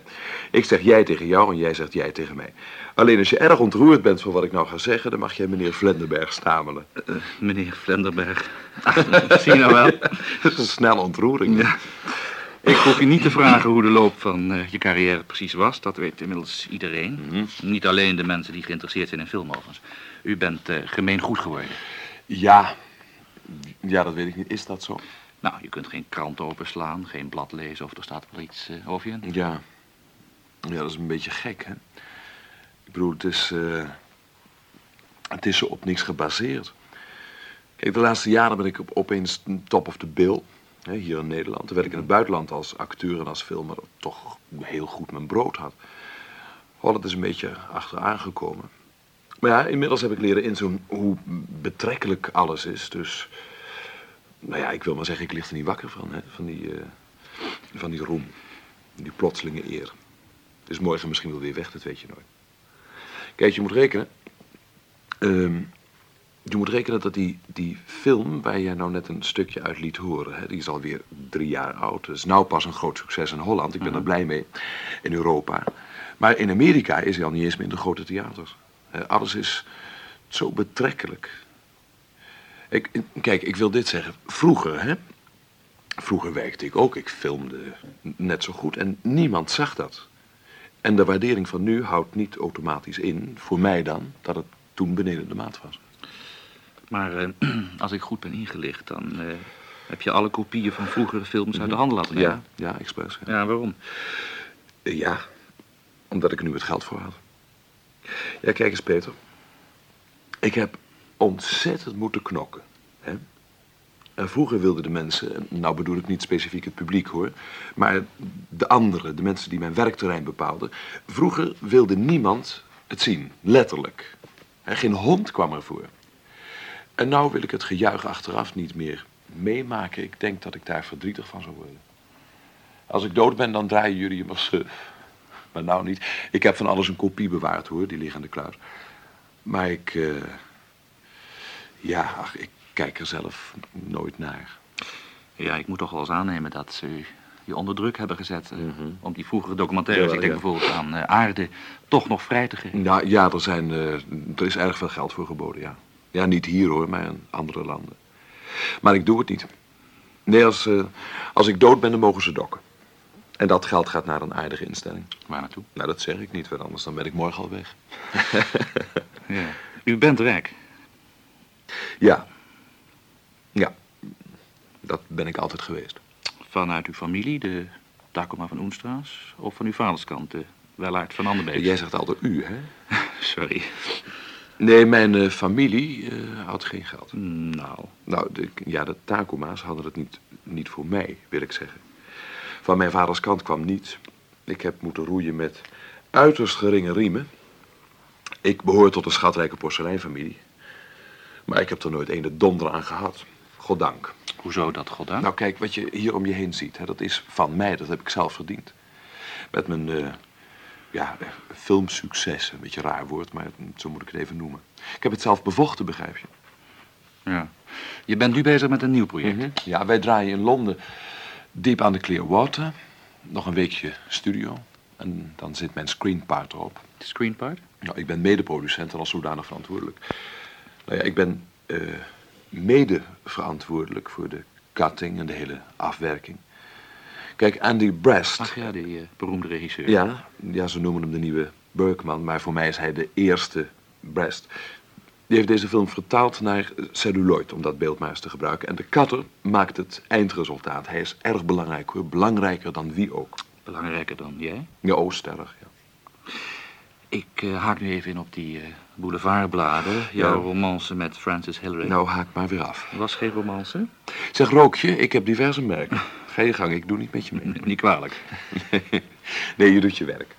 Speaker 1: Ik zeg jij tegen jou en jij zegt jij tegen mij. Alleen als je erg ontroerd bent van wat ik nou ga zeggen, dan mag jij meneer Vlenderberg stamelen.
Speaker 10: Eh, meneer Vlenderberg. Ach, zie je nou wel?
Speaker 1: Dat is een snelle ontroering.
Speaker 10: Ja. Ik hoef je niet te vragen hoe de loop van eh, je carrière precies was. Dat weet inmiddels iedereen.
Speaker 1: Mhm.
Speaker 10: Niet alleen de mensen die geïnteresseerd zijn in film overigens. U bent eh, gemeen goed geworden.
Speaker 1: Ja, ja, dat weet ik niet. Is dat zo?
Speaker 10: Nou, je kunt geen krant openslaan, geen blad lezen of er staat wel iets eh, over je.
Speaker 1: Ja. Ja, dat is een beetje gek, hè? Ik bedoel, het is... het is op niks gebaseerd. Kijk, de laatste jaren ben ik op, opeens top of the bill. Hier in Nederland. Terwijl ik in het buitenland als acteur en als filmer toch heel goed mijn brood had. Holland is een beetje achteraan gekomen. Maar ja, inmiddels heb ik leren inzoomen hoe betrekkelijk alles is. Dus, nou ja, ik wil maar zeggen, ik lig er niet wakker van, hè, van die, eh, van die roem. Die plotselinge eer. Het is morgen misschien wel weer weg, dat weet je nooit. Kijk, je moet rekenen. ehm, je moet rekenen dat die, die film waar jij nou net een stukje uit liet horen, hè, die is alweer drie jaar oud. Is nou pas een groot succes in Holland. Ik ben er blij mee. In Europa. Maar in Amerika is hij al niet eens meer in de grote theaters. Alles is zo betrekkelijk. Ik, kijk, ik wil dit zeggen. Vroeger, hè. Vroeger werkte ik ook. Ik filmde net zo goed. En niemand zag dat. En de waardering van nu houdt niet automatisch in, voor mij dan, dat het toen beneden de maat was.
Speaker 10: Maar eh, als ik goed ben ingelicht, dan eh, heb je alle kopieën van vroegere films uit de handen laten nemen.
Speaker 1: Ja, ja, expres. Ja.
Speaker 10: Ja, waarom?
Speaker 1: Eh, ja, omdat ik er nu het geld voor had. Ja, kijk eens, Peter. Ik heb ontzettend moeten knokken. Hè? En vroeger wilden de mensen, en nou bedoel ik niet specifiek het publiek hoor, maar de anderen, de mensen die mijn werkterrein bepaalden. Vroeger wilde niemand het zien, letterlijk. Hè, geen hond kwam ervoor. En nou wil ik het gejuich achteraf niet meer meemaken. Ik denk dat ik daar verdrietig van zou worden. Als ik dood ben, dan draaien jullie je maar suf. Maar nou niet. Ik heb van alles een kopie bewaard hoor, die liggen in de kluis. Maar ik, eh, ja, ach, ik kijk er zelf nooit naar.
Speaker 10: Ja, ik moet toch wel eens aannemen dat u je onder druk hebben gezet. eh,
Speaker 1: Mhm.
Speaker 10: Om die vroegere documentaires,
Speaker 1: Ja,
Speaker 10: ik denk
Speaker 1: ja.
Speaker 10: bijvoorbeeld aan eh, Aarde, toch nog vrij te geven.
Speaker 1: Nou ja, er, zijn, er is erg veel geld voor geboden, ja. Ja, niet hier hoor, maar in andere landen. Maar ik doe het niet. Nee, als, eh, als ik dood ben, dan mogen ze dokken. En dat geld gaat naar een aardige instelling.
Speaker 10: Waar naartoe?
Speaker 1: Nou, dat zeg ik niet, want anders dan ben ik morgen al weg.
Speaker 10: Ja. U bent rijk.
Speaker 1: Ja. Ja. Dat ben ik altijd geweest.
Speaker 10: Vanuit uw familie, de Takoma van Oenstra's, of van uw vaderskant, de Wellaert van Anderbeek.
Speaker 1: Jij zegt altijd u, hè?
Speaker 10: Sorry.
Speaker 1: Nee, mijn eh, familie eh, had geen geld.
Speaker 10: Nou,
Speaker 1: Nou, de, ja, de Takuma's hadden het niet, niet voor mij, wil ik zeggen. Van mijn vaders kant kwam niets. Ik heb moeten roeien met uiterst geringe riemen. Ik behoor tot een schatrijke porseleinfamilie. Maar ik heb er nooit een de donder aan gehad. Goddank.
Speaker 10: hoezo dat, goddank?
Speaker 1: Nou, kijk, wat je hier om je heen ziet, hè, dat is van mij. Dat heb ik zelf verdiend. Met mijn, eh, ja, filmsucces. Een beetje een raar woord, maar zo moet ik het even noemen. Ik heb het zelf bevochten, begrijp je.
Speaker 10: Ja. Je bent nu bezig met een nieuw project.
Speaker 1: Mhm. Ja, wij draaien in Londen diep aan de Clearwater. Nog een weekje studio. En dan zit mijn screenpart erop.
Speaker 10: Screenpart?
Speaker 1: Nou, ik ben medeproducent en als zodanig verantwoordelijk. Nou ja, ik ben eh, mede verantwoordelijk voor de cutting en de hele afwerking. Kijk, Andy Brest.
Speaker 10: Ach ja, die eh, beroemde regisseur.
Speaker 1: Ja, ja, ze noemen hem de nieuwe Bergman, maar voor mij is hij de eerste Brest. Die heeft deze film vertaald naar celluloid, om dat beeld maar eens te gebruiken. En de cutter maakt het eindresultaat. Hij is erg belangrijk hoor, belangrijker dan wie ook.
Speaker 10: Belangrijker dan jij?
Speaker 1: Ja, oh, ja.
Speaker 10: Ik eh, haak nu even in op die eh, boulevardbladen. Jouw
Speaker 1: Ja.
Speaker 10: romance met Francis Hillary.
Speaker 1: Nou, haak maar weer af.
Speaker 10: Was geen romance?
Speaker 1: Zeg, Rookje, ik heb diverse merken. Ga je gang, ik doe niet met je mee.
Speaker 10: Niet kwalijk.
Speaker 1: Nee, je doet je werk.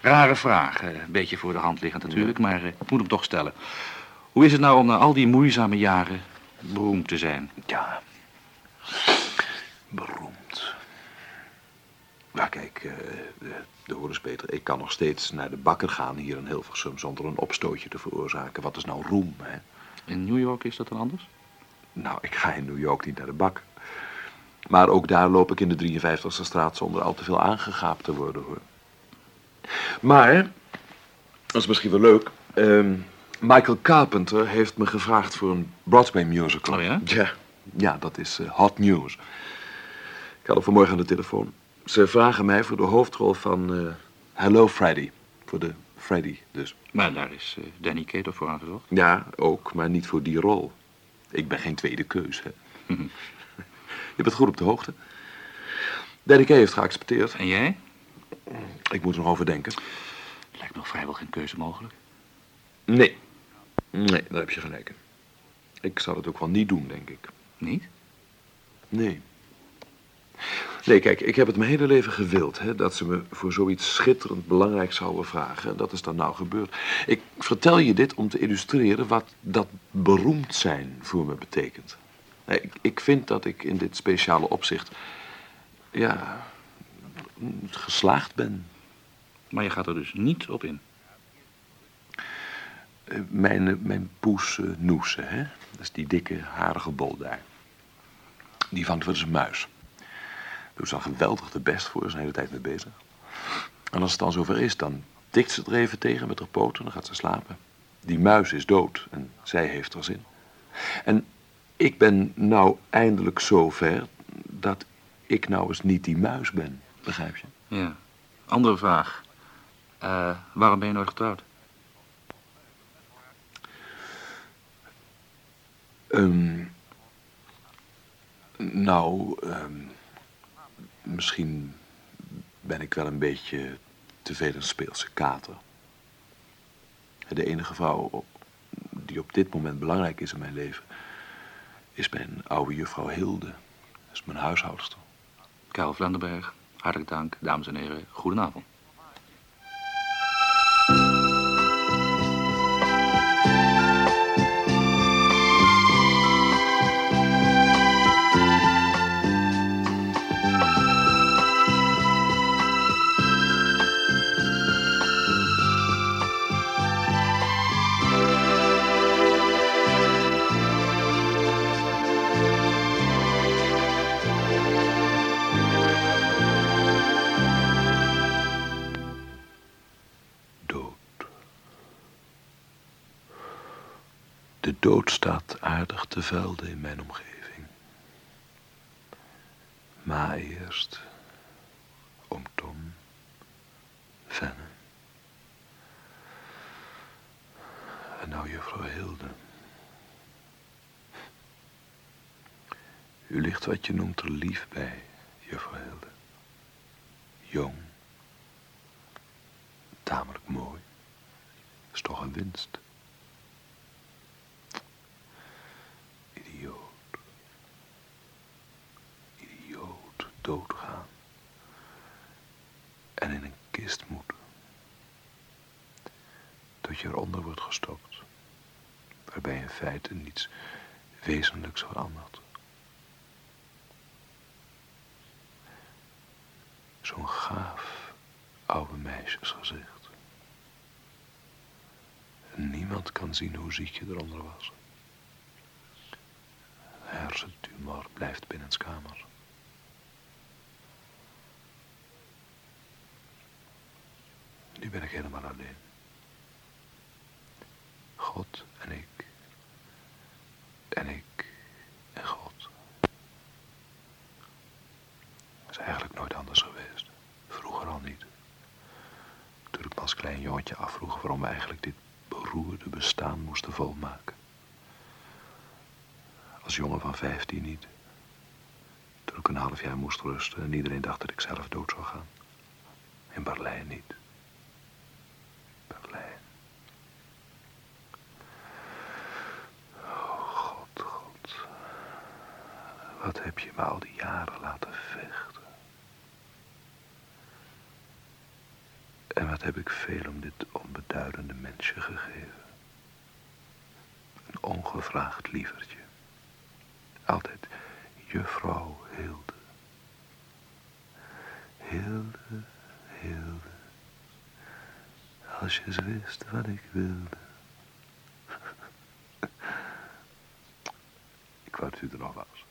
Speaker 10: Rare vraag. eh, Een beetje voor de hand liggend natuurlijk, maar eh, ik moet hem toch stellen. Hoe is het nou om na al die moeizame jaren beroemd te zijn?
Speaker 1: Ja, beroemd. Nou, kijk, eh, de, de hoor eens beter. Ik kan nog steeds naar de bakker gaan hier in Hilversum zonder een opstootje te veroorzaken. Wat is nou roem, hè?
Speaker 10: In New York is dat dan anders?
Speaker 1: Nou, ik ga in New York niet naar de bak. Maar ook daar loop ik in de 53e straat zonder al te veel aangegaapt te worden, hoor. Maar, dat is misschien wel leuk. ehm, Michael Carpenter heeft me gevraagd voor een Broadway musical.
Speaker 10: Oh ja?
Speaker 1: Ja, ja dat is eh, hot news. Ik had hem vanmorgen aan de telefoon. Ze vragen mij voor de hoofdrol van eh, Hello Freddy. Voor de Freddy dus.
Speaker 10: Maar daar is eh, Danny Kato voor aangezocht.
Speaker 1: Ja, ook, maar niet voor die rol. Ik ben geen tweede keus, hè. Je bent goed op de hoogte. Kaye heeft geaccepteerd.
Speaker 10: En jij?
Speaker 1: Ik moet er nog over denken.
Speaker 10: Lijkt nog vrijwel geen keuze mogelijk.
Speaker 1: Nee. Nee, daar heb je gelijk in. Ik zou het ook wel niet doen, denk ik.
Speaker 10: Niet?
Speaker 1: Nee. Nee, kijk, ik heb het mijn hele leven gewild, hè, dat ze me voor zoiets schitterend belangrijk zouden vragen. En dat is dan nou gebeurd. Ik vertel je dit om te illustreren wat dat beroemd zijn voor me betekent. Nee, ik, ik vind dat ik in dit speciale opzicht, ja, geslaagd ben.
Speaker 10: Maar je gaat er dus niet op in.
Speaker 1: Eh, Mijn, eh, mijn poes Noese, hè? Dat is die dikke, harige bol daar. Die vangt wel eens een muis. Doet ze al geweldig de best voor, is een hele tijd mee bezig. En als het dan zover is, dan tikt ze er even tegen met haar poten en dan gaat ze slapen. Die muis is dood en zij heeft er zin. En ik ben nou eindelijk zo ver dat ik nou eens niet die muis ben, begrijp je?
Speaker 10: Ja. Andere vraag. Eh, waarom ben je nooit getrouwd?
Speaker 1: Ehm, nou, ehm, misschien ben ik wel een beetje te veel een speelse kater. De enige vrouw die op dit moment belangrijk is in mijn leven... is mijn oude juffrouw Hilde. Dat is mijn huishoudster.
Speaker 10: Karel Vlenderberg, hartelijk dank. Dames en heren, goedenavond.
Speaker 1: Te velden in mijn omgeving. Ma eerst, oom Tom, Venne. En nou juffrouw Hilde. U ligt wat je noemt er lief bij, juffrouw Hilde. Jong. Tamelijk mooi. Is toch een winst. Idioot. Idioot. Doodgaan. En in een kist moeten. Tot je eronder wordt gestopt. Waarbij in feite niets wezenlijks verandert. Zo'n gaaf oude meisjesgezicht. Niemand kan zien hoe ziek je eronder was. De hersentumor blijft binnenskamer. Nu ben ik helemaal alleen. God en ik. En ik en God. is eigenlijk nooit anders geweest. Vroeger al niet. Toen ik me jongetje afvroeg waarom we eigenlijk dit beroerde bestaan moesten volmaken. Als jongen van vijftien niet. Toen ik een half jaar moest rusten en iedereen dacht dat ik zelf dood zou gaan. In Berlijn niet. Berlijn. Oh, God, God. Wat heb je me al die jaren laten vechten. En wat heb ik veel om dit onbeduidende mensje gegeven. Een ongevraagd lievertje. Altijd juffrouw Hilde. Hilde, Hilde. Als je eens wist wat ik wilde. Ik wou dat u er nog was.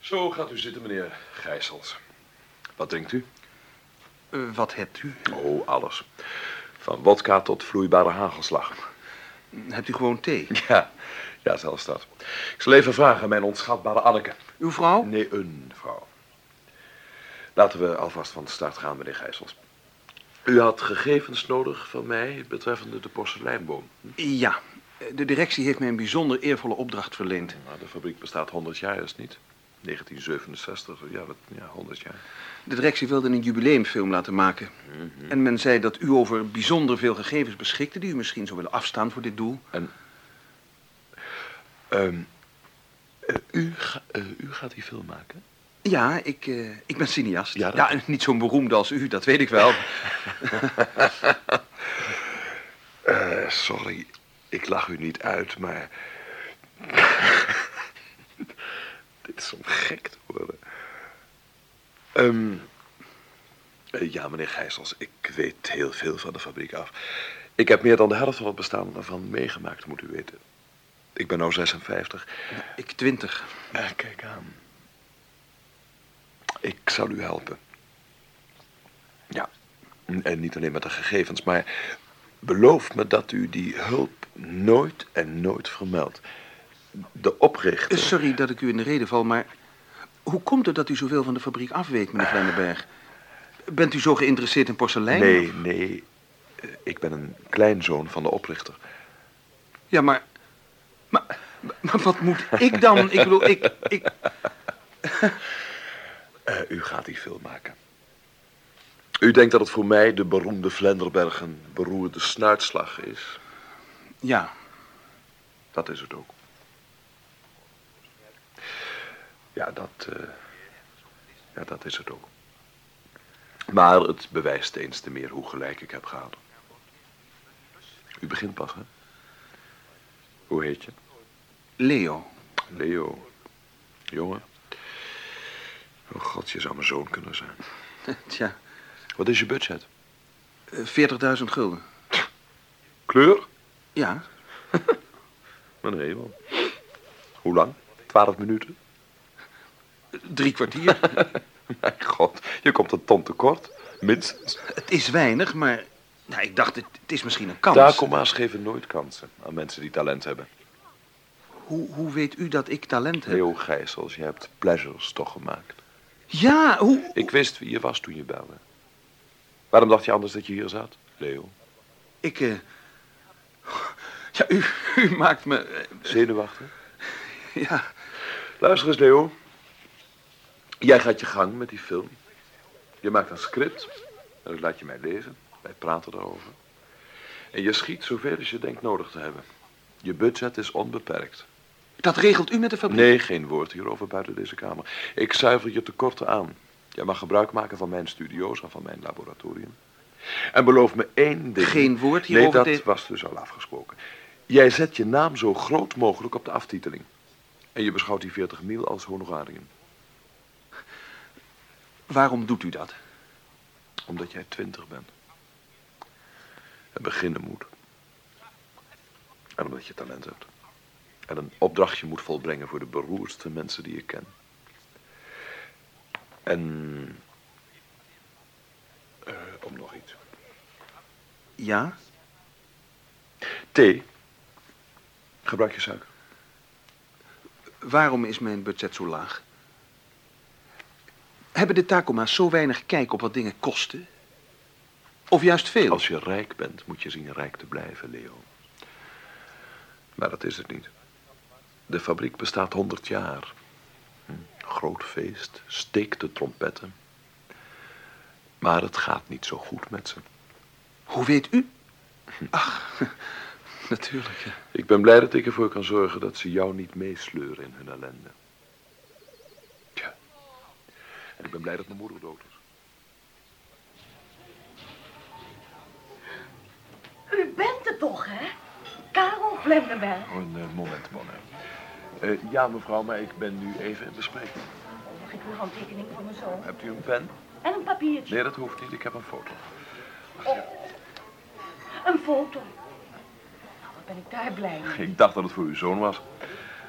Speaker 1: Zo gaat u zitten, meneer Gijsels. Wat denkt u?
Speaker 4: Wat hebt u?
Speaker 1: Oh, alles. Van wodka tot vloeibare hagelslag.
Speaker 4: Hebt u gewoon thee?
Speaker 1: Ja, ja, zelfs dat. Ik zal even vragen aan mijn onschatbare Anneke.
Speaker 4: Uw vrouw?
Speaker 1: Nee, een vrouw. Laten we alvast van de start gaan, meneer Gijsels. U had gegevens nodig van mij betreffende de porseleinboom.
Speaker 4: Ja. De directie heeft mij een bijzonder eervolle opdracht verleend.
Speaker 1: Nou, de fabriek bestaat 100 jaar, is niet? 1967, ja, dat, ja, 100 jaar.
Speaker 4: De directie wilde een jubileumfilm laten maken. En men zei dat u over bijzonder veel gegevens beschikte... die u misschien zou willen afstaan voor dit doel.
Speaker 1: En... ehm, eh, u, ga- eh, u gaat die film maken?
Speaker 4: Ja, ik, eh, ik ben cineast.
Speaker 1: Ja,
Speaker 4: Ja, niet zo'n beroemde als u, dat weet ik wel.
Speaker 1: Eh, sorry, ik lach u niet uit, maar... Dit is om gek te worden. Ehm, eh, ja, meneer Gijsels, ik weet heel veel van de fabriek af. Ik heb meer dan de helft van het bestaan ervan meegemaakt, moet u weten. Ik ben nu 56.
Speaker 4: ik twintig.
Speaker 1: Eh, kijk aan. Ik zal u helpen. Ja, en niet alleen met de gegevens, maar beloof me dat u die hulp nooit en nooit vermeldt. De oprichter...
Speaker 4: Eh, Sorry dat ik u in de reden val, maar... Hoe komt het dat u zoveel van de fabriek afweet, meneer Vlenderberg? Bent u zo geïnteresseerd in porselein?
Speaker 1: Nee,
Speaker 4: of-
Speaker 1: nee. eh, Ik ben een kleinzoon van de oprichter.
Speaker 4: Ja, maar... Maar, maar wat moet ik dan? Ik bedoel, ik... ik...
Speaker 1: Eh, u gaat die film maken. U denkt dat het voor mij de beroemde Vlenderberg een beroerde snuitslag is?
Speaker 4: Ja,
Speaker 1: Dat is het ook. Ja, dat, eh, ja, dat is het ook. Maar het bewijst eens te meer hoe gelijk ik heb gehad. U begint pas, hè? Hoe heet je?
Speaker 4: Leo.
Speaker 1: Leo. Jongen. Oh god, je zou mijn zoon kunnen zijn.
Speaker 4: Tja,
Speaker 1: Wat is je budget?
Speaker 4: eh, 40.000 gulden.
Speaker 1: Kleur?
Speaker 4: Ja,
Speaker 1: Mijn hemel. Hoe lang? Twaalf minuten?
Speaker 4: Drie kwartier.
Speaker 1: Mijn god, je komt een ton tekort. Minstens.
Speaker 4: Het is weinig, maar Nou, ik dacht, het, het is misschien een kans.
Speaker 1: Takoma's geven nooit kansen aan mensen die talent hebben.
Speaker 4: Hoe, hoe weet u dat ik talent heb?
Speaker 1: Leo Gijsels, je hebt pleasures toch gemaakt.
Speaker 4: Ja, hoe...
Speaker 1: Ik wist wie je was toen je belde. Waarom dacht je anders dat je hier zat, Leo?
Speaker 4: Ik, eh... Ja, u, u maakt me... eh,
Speaker 1: Zenuwachtig?
Speaker 4: Ja.
Speaker 1: Luister eens, Leo. Jij gaat je gang met die film. Je maakt een script. En dat laat je mij lezen. Wij praten erover. En je schiet zoveel als je denkt nodig te hebben. Je budget is onbeperkt.
Speaker 4: Dat regelt u met de fabriek?
Speaker 1: Nee, geen woord hierover buiten deze kamer. Ik zuiver je tekorten aan. Jij mag gebruik maken van mijn studio's en van mijn laboratorium. En beloof me één ding.
Speaker 4: Geen woord
Speaker 1: Nee,
Speaker 4: hierover
Speaker 1: dat
Speaker 4: te-
Speaker 1: was dus al afgesproken. Jij zet je naam zo groot mogelijk op de aftiteling. En je beschouwt die 40 mil als honorarium.
Speaker 4: Waarom doet u dat?
Speaker 1: Omdat jij 20 bent. En beginnen moet. En omdat je talent hebt. En een opdrachtje moet volbrengen voor de beroerdste mensen die je ken. En... eh, om nog iets.
Speaker 4: Ja?
Speaker 1: Thee. Gebruik je suiker.
Speaker 4: Waarom is mijn budget zo laag? Hebben de Takoma's zo weinig kijk op wat dingen kosten? Of juist veel?
Speaker 1: Als je rijk bent, moet je zien rijk te blijven, Leo. Maar dat is het niet. De fabriek bestaat 100 jaar. Hm, Groot feest, steekt de trompetten. Maar het gaat niet zo goed met ze.
Speaker 4: Hoe weet u? Ach, natuurlijk. ja.
Speaker 1: Ik ben blij dat ik ervoor kan zorgen dat ze jou niet meesleuren in hun ellende. En ik ben blij dat mijn moeder dood is.
Speaker 8: U bent het toch, hè? Karel Vlendenberg.
Speaker 1: Oh, een moment, Bonne. Eh, ja, mevrouw, maar ik ben nu even in bespreking.
Speaker 8: Mag ik uw handtekening voor mijn zoon?
Speaker 1: Hebt u een pen?
Speaker 8: En een papiertje.
Speaker 1: Nee, dat hoeft niet. Ik heb een foto.
Speaker 8: Een foto. Nou, wat ben ik daar blij mee.
Speaker 1: Ik dacht dat het voor uw zoon was.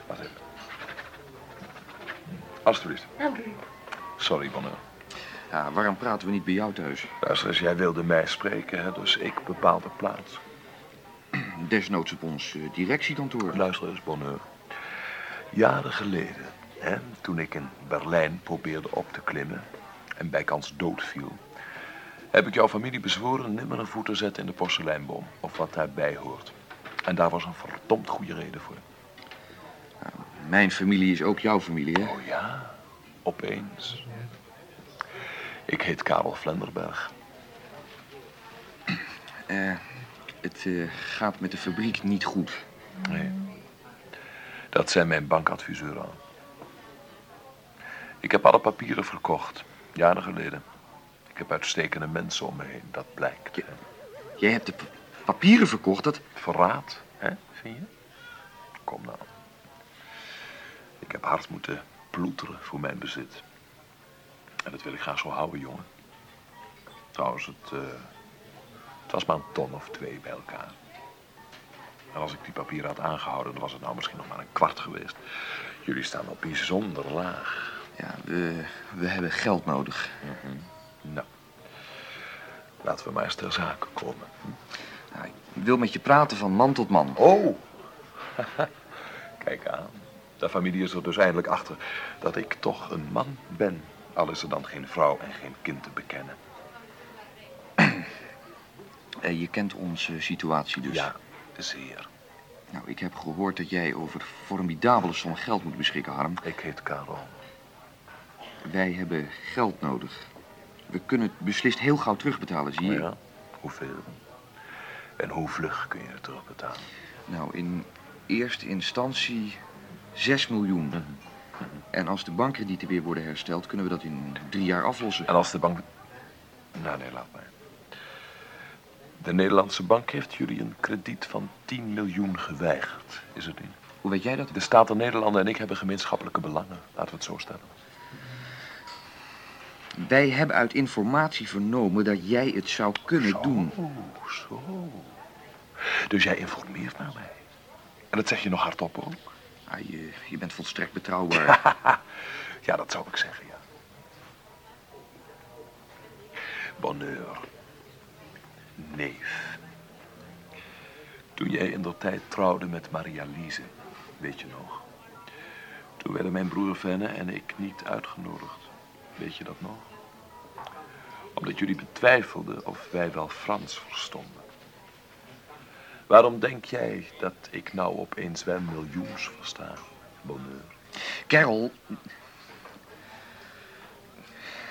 Speaker 1: Wacht even. Alsjeblieft.
Speaker 8: Dank u.
Speaker 1: Sorry, Bonne.
Speaker 11: Ja, waarom praten we niet bij jou thuis?
Speaker 1: Luister eens, jij wilde mij spreken, hè, dus ik bepaal de plaats.
Speaker 11: Desnoods op ons eh, directiekantoor.
Speaker 1: Luister eens, Bonheur. Jaren geleden, hè, toen ik in Berlijn probeerde op te klimmen en bijkans doodviel, heb ik jouw familie bezworen nimmer een voet te zetten in de porseleinboom of wat daarbij hoort. En daar was een verdomd goede reden voor.
Speaker 11: Mijn familie is ook jouw familie, hè?
Speaker 1: Oh ja, opeens. Ik heet Karel Vlenderberg.
Speaker 11: Eh, het eh, gaat met de fabriek niet goed.
Speaker 1: Nee. Dat zei mijn bankadviseur al. Ik heb alle papieren verkocht, jaren geleden. Ik heb uitstekende mensen om me heen, dat blijkt.
Speaker 11: Jij hebt de pa- papieren verkocht, dat...
Speaker 1: Verraad, hè, vind je? Kom nou. Ik heb hard moeten ploeteren voor mijn bezit. En dat wil ik graag zo houden, jongen. Trouwens, het, eh, het was maar een ton of twee bij elkaar. En als ik die papieren had aangehouden, dan was het nou misschien nog maar een kwart geweest. Jullie staan al bijzonder laag.
Speaker 11: Ja, we, we hebben geld nodig.
Speaker 1: Nou, laten we maar eens ter zake komen.
Speaker 11: Nou, ik wil met je praten van man tot man.
Speaker 1: Oh, kijk aan. De familie is er dus eindelijk achter dat ik toch een man ben. Al is er dan geen vrouw en geen kind te bekennen.
Speaker 11: Eh, je kent onze situatie dus.
Speaker 1: Ja, zeer.
Speaker 11: Nou, ik heb gehoord dat jij over formidabele som geld moet beschikken, Harm.
Speaker 1: Ik heet Karel.
Speaker 11: Wij hebben geld nodig. We kunnen het beslist heel gauw terugbetalen, zie je.
Speaker 1: Ja, hoeveel? En hoe vlug kun je het terugbetalen?
Speaker 11: Nou, in eerste instantie 6 miljoen. En als de bankkredieten weer worden hersteld, kunnen we dat in drie jaar aflossen.
Speaker 1: En als de bank... Nou, nee, laat maar. De Nederlandse bank heeft jullie een krediet van 10 miljoen geweigerd, is het niet?
Speaker 11: Hoe weet jij dat?
Speaker 1: De Staten Nederlanden en ik hebben gemeenschappelijke belangen. Laten we het zo stellen.
Speaker 11: Wij hebben uit informatie vernomen dat jij het zou kunnen doen.
Speaker 1: Oeh, zo. Dus jij informeert naar mij. En dat zeg je nog hardop ook?
Speaker 11: Ah, je, bent volstrekt betrouwbaar.
Speaker 1: Ja, dat zou ik zeggen, ja. Bonheur. neef. Toen jij in der tijd trouwde met Maria Liese, weet je nog? Toen werden mijn broer Venne en ik niet uitgenodigd. Weet je dat nog? Omdat jullie betwijfelden of wij wel Frans verstonden. Waarom denk jij dat ik nou opeens wel miljoens versta, bonheur?
Speaker 11: Carol.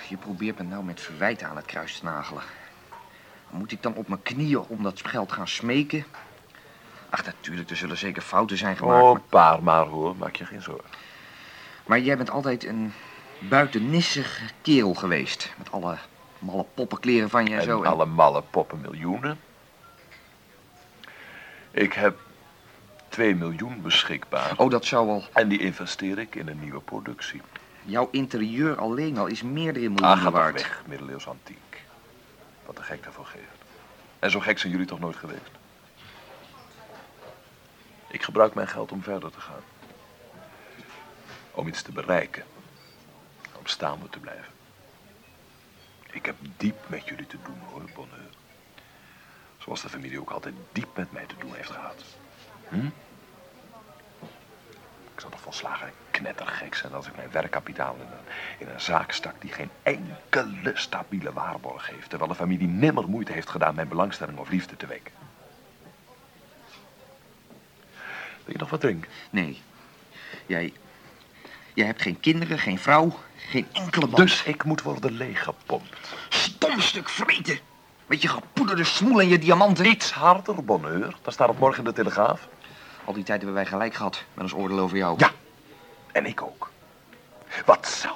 Speaker 11: Je probeert me nou met verwijten aan het kruis te nagelen. Moet ik dan op mijn knieën om dat geld gaan smeken? Ach, natuurlijk, er zullen zeker fouten zijn gemaakt.
Speaker 1: Oh,
Speaker 11: maar-
Speaker 1: paar maar hoor, maak je geen zorgen.
Speaker 11: Maar jij bent altijd een buitennissig kerel geweest. Met alle malle poppenkleren van je en,
Speaker 1: En
Speaker 11: zo. En-
Speaker 1: alle malle poppen miljoenen. Ik heb 2 miljoen beschikbaar.
Speaker 11: Oh, dat zou wel...
Speaker 1: En die investeer ik in een nieuwe productie.
Speaker 11: Jouw interieur alleen al is meerdere
Speaker 1: Ah,
Speaker 11: miljoenen
Speaker 1: toch
Speaker 11: waard.
Speaker 1: weg, middeleeuws antiek. Wat de gek daarvoor geeft. En zo gek zijn jullie toch nooit geweest? Ik gebruik mijn geld om verder te gaan. Om iets te bereiken. Om staande te blijven. Ik heb diep met jullie te doen hoor, Bonheur. Zoals de familie ook altijd diep met mij te doen heeft gehad. Hm? Ik zou toch volslagen knettergek zijn als ik mijn werkkapitaal in een, in een zaak stak die geen enkele stabiele waarborg heeft. Terwijl de familie nimmer moeite heeft gedaan mijn belangstelling of liefde te wekken. Wil je nog wat drinken?
Speaker 11: Nee. Jij... Jij hebt geen kinderen, geen vrouw, geen enkele band.
Speaker 1: Dus ik moet worden leeggepompt.
Speaker 11: Stom stuk vreten. Met je gepoederde smoel en je diamanten.
Speaker 1: Iets harder, bonheur. Dan staat het morgen in de Telegraaf.
Speaker 11: Al die tijd hebben wij gelijk gehad met ons oordeel over jou.
Speaker 1: Ja. En ik ook. Wat zou